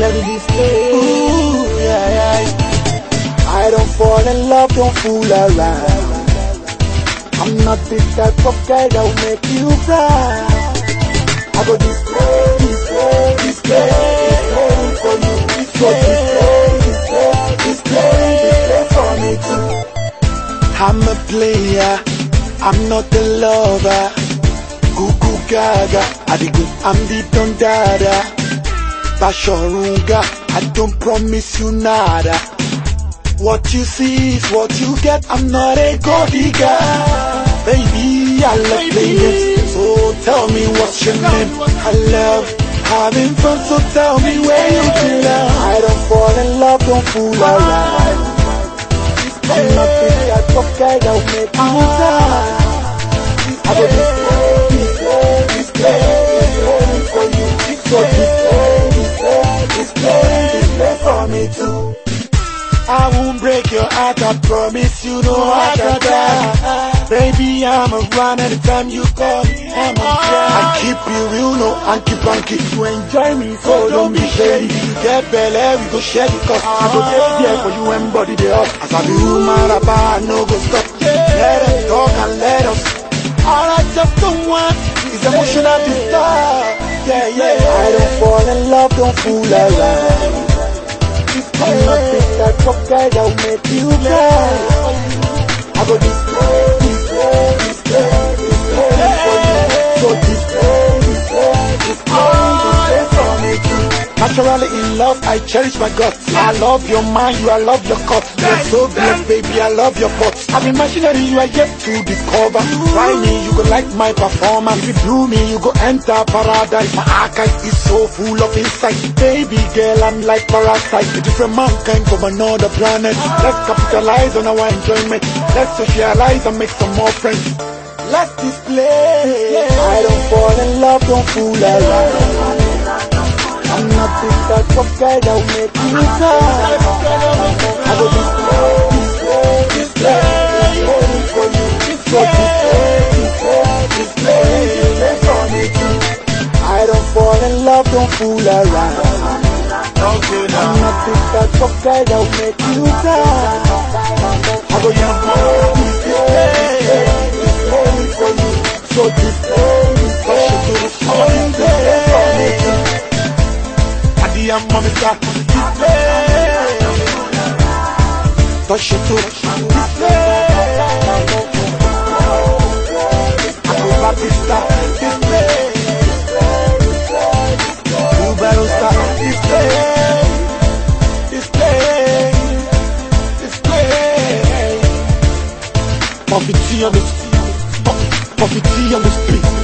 let me display. Ooh, yeah, yeah. I don't fall in love, don't fool around. I'm not the type of guy that will make you cry. I go display, display, display, display for you. So display, display, display, display for me too. I'm a player, I'm not a lover. Goo gaga, I the good, I'm the don dada. Bashorunga, I don't promise you nada. What you see is what you get, I'm not a gold digger. Baby, I love playing games, so tell me what's your name. I love having fun, so tell me where you belong. I don't fall in love, don't fool around. I'm not of guy that will make you I won't break your heart, I promise you no heart attack. Baby, I'm around anytime you call me, I'm a around. I keep it real, no hanky panky. You enjoy me, so oh, don't be shady. You get belly, we go share the cost. I go take there for you and body the up. As I be human, I no go stop. Let us talk and let us. All I just don't want is emotional disturb. Yeah, yeah. I don't fall in love, don't fool around. I'm not guy that will make you cry. I go display, Naturally in love, I cherish my guts. I love your mind, you I love your cut. You're so blessed, baby, I love your thoughts. I'm imaginary, you are yet to discover. Try me, you go like my performance. If you do me, you go enter paradise. My archive is so full of insight. Baby girl, I'm like parasite. A different mankind from another planet. Let's capitalize on our enjoyment. Let's socialize and make some more friends. Let's display. I don't fall in love, don't fool around. I'm not the type of guy that will make you cry. I go display, display, display, display for you. Display, display, display, display for me too. I don't fall in love, don't fool around. I'm now. not the type of guy that will make you cry. I go display, display, display, Mommy start display. Touch it to display. Acrobatista display. Uber star display. Display. Display. On the Puffy T on the street.